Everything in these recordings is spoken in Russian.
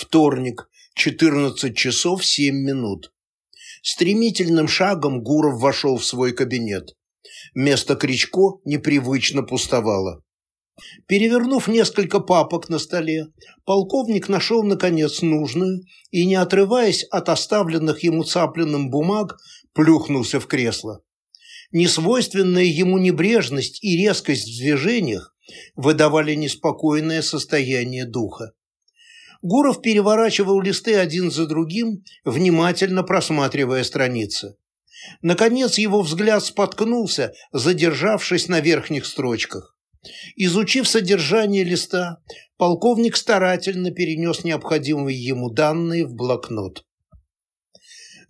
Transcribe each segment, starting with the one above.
Вторник, 14 часов 7 минут. Стремительным шагом Гуров вошел в свой кабинет. Место Кричко непривычно пустовало. Перевернув несколько папок на столе, полковник нашел, наконец, нужную и, не отрываясь от оставленных ему цапленным бумаг, плюхнулся в кресло. Несвойственная ему небрежность и резкость в движениях выдавали неспокойное состояние духа. Гуров переворачивал листы один за другим, внимательно просматривая страницы. Наконец его взгляд споткнулся, задержавшись на верхних строчках. Изучив содержание листа, полковник старательно перенес необходимые ему данные в блокнот.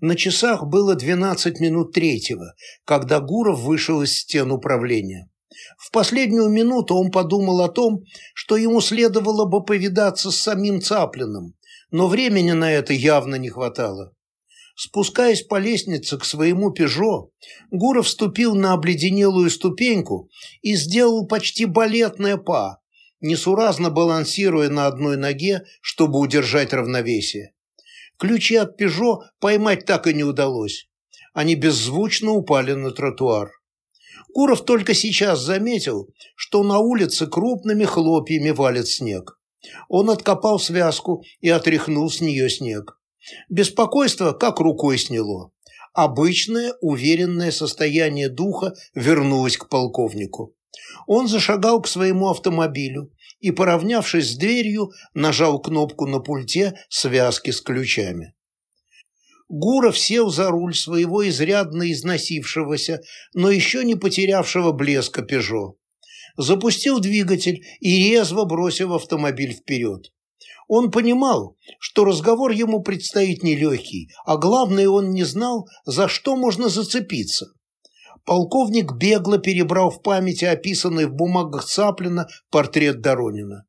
На часах было 12 минут третьего, когда Гуров вышел из стен управления. В последнюю минуту он подумал о том, что ему следовало бы повидаться с самим Цаплиным, но времени на это явно не хватало. Спускаясь по лестнице к своему «Пежо», Гуров вступил на обледенелую ступеньку и сделал почти балетное па, несуразно балансируя на одной ноге, чтобы удержать равновесие. Ключи от «Пежо» поймать так и не удалось. Они беззвучно упали на тротуар. Гуров только сейчас заметил, что на улице крупными хлопьями валит снег. Он откопал связку и отряхнул с нее снег. Беспокойство как рукой сняло. Обычное, уверенное состояние духа вернулось к полковнику. Он зашагал к своему автомобилю и, поравнявшись с дверью, нажал кнопку на пульте связки с ключами. Гуров сел за руль своего изрядно износившегося, но еще не потерявшего блеска «Пежо». Запустил двигатель и резво бросил автомобиль вперед. Он понимал, что разговор ему предстоит нелегкий, а главное, он не знал, за что можно зацепиться. Полковник бегло перебрал в памяти описанный в бумагах Цаплина портрет Доронина.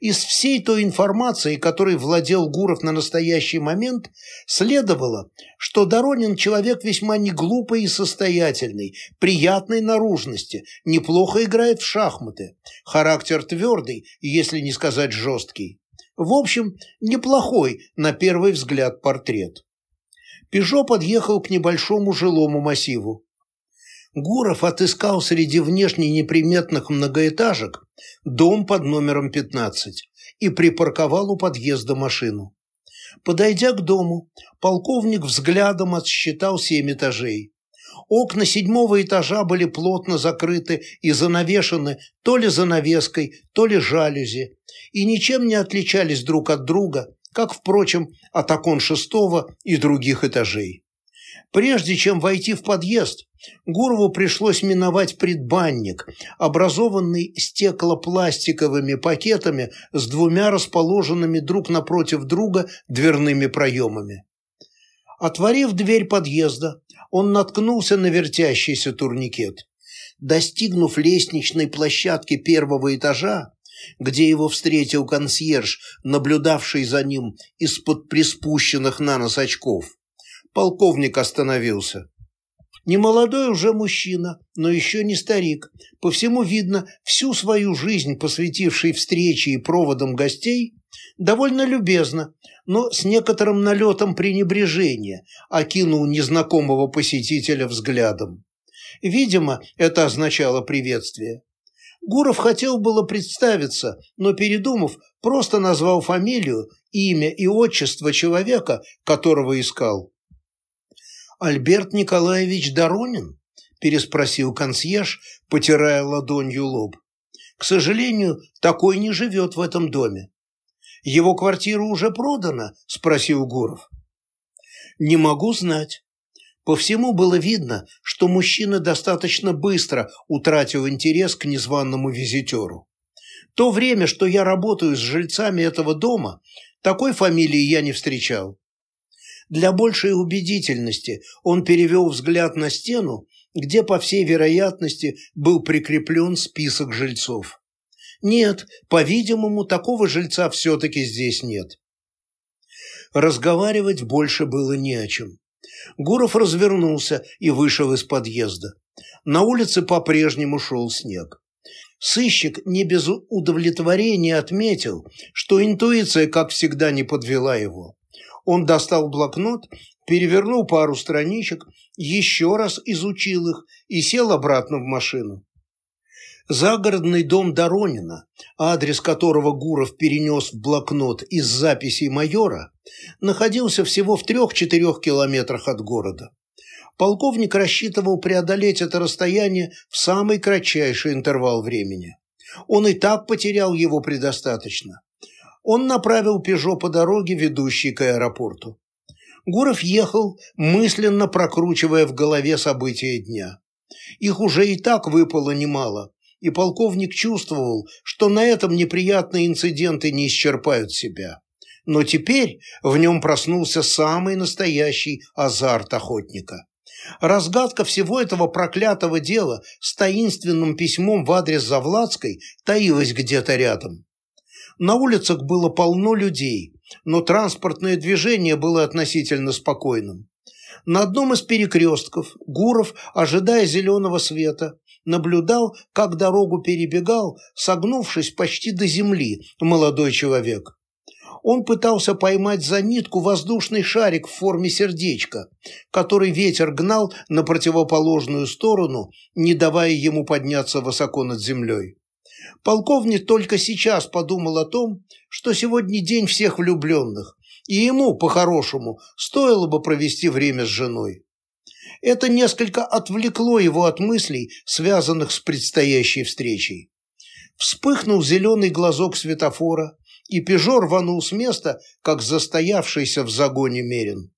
Из всей той информации, которой владел Гуров на настоящий момент, следовало, что Доронин человек весьма неглупый и состоятельный, приятной наружности, неплохо играет в шахматы, характер твердый, если не сказать жесткий. В общем, неплохой, на первый взгляд, портрет. Пежо подъехал к небольшому жилому массиву. Гуров отыскал среди внешне неприметных многоэтажек дом под номером 15 и припарковал у подъезда машину. Подойдя к дому, полковник взглядом отсчитал семь этажей. Окна седьмого этажа были плотно закрыты и занавешены то ли занавеской, то ли жалюзи, и ничем не отличались друг от друга, как, впрочем, от окон шестого и других этажей. Прежде чем войти в подъезд, Гурову пришлось миновать предбанник, образованный стеклопластиковыми пакетами с двумя расположенными друг напротив друга дверными проемами. Отворив дверь подъезда, он наткнулся на вертящийся турникет. Достигнув лестничной площадки первого этажа, где его встретил консьерж, наблюдавший за ним из-под приспущенных на нос очков, полковник остановился. Немолодой уже мужчина, но еще не старик, по всему видно, всю свою жизнь посвятивший встрече и проводам гостей, довольно любезно, но с некоторым налетом пренебрежения окинул незнакомого посетителя взглядом. Видимо, это означало приветствие. Гуров хотел было представиться, но, передумав, просто назвал фамилию, имя и отчество человека, которого искал. «Альберт Николаевич Доронин?» – переспросил консьерж, потирая ладонью лоб. «К сожалению, такой не живет в этом доме». «Его квартира уже продана?» – спросил Гуров. «Не могу знать». По всему было видно, что мужчина достаточно быстро утратил интерес к незваному визитеру. То время, что я работаю с жильцами этого дома, такой фамилии я не встречал. Для большей убедительности он перевел взгляд на стену, где, по всей вероятности, был прикреплен список жильцов. Нет, по-видимому, такого жильца все-таки здесь нет. Разговаривать больше было не о чем. Гуров развернулся и вышел из подъезда. На улице по-прежнему шел снег. Сыщик не без удовлетворения отметил, что интуиция, как всегда, не подвела его. Он достал блокнот, перевернул пару страничек, еще раз изучил их и сел обратно в машину. Загородный дом Доронина, адрес которого Гуров перенес в блокнот из записей майора, находился всего в трех-четырех километрах от города полковник рассчитывал преодолеть это расстояние в самый кратчайший интервал времени. Он и так потерял его предостаточно. Он направил «Пежо» по дороге, ведущей к аэропорту. Гуров ехал, мысленно прокручивая в голове события дня. Их уже и так выпало немало, и полковник чувствовал, что на этом неприятные инциденты не исчерпают себя. Но теперь в нем проснулся самый настоящий азарт охотника. Разгадка всего этого проклятого дела с таинственным письмом в адрес Завладской таилась где-то рядом. На улицах было полно людей, но транспортное движение было относительно спокойным. На одном из перекрестков Гуров, ожидая зеленого света, наблюдал, как дорогу перебегал, согнувшись почти до земли, молодой человек он пытался поймать за нитку воздушный шарик в форме сердечка, который ветер гнал на противоположную сторону, не давая ему подняться высоко над землей. Полковник только сейчас подумал о том, что сегодня день всех влюбленных, и ему, по-хорошему, стоило бы провести время с женой. Это несколько отвлекло его от мыслей, связанных с предстоящей встречей. Вспыхнул зеленый глазок светофора, и Пежо рванул с места, как застоявшийся в загоне мерин.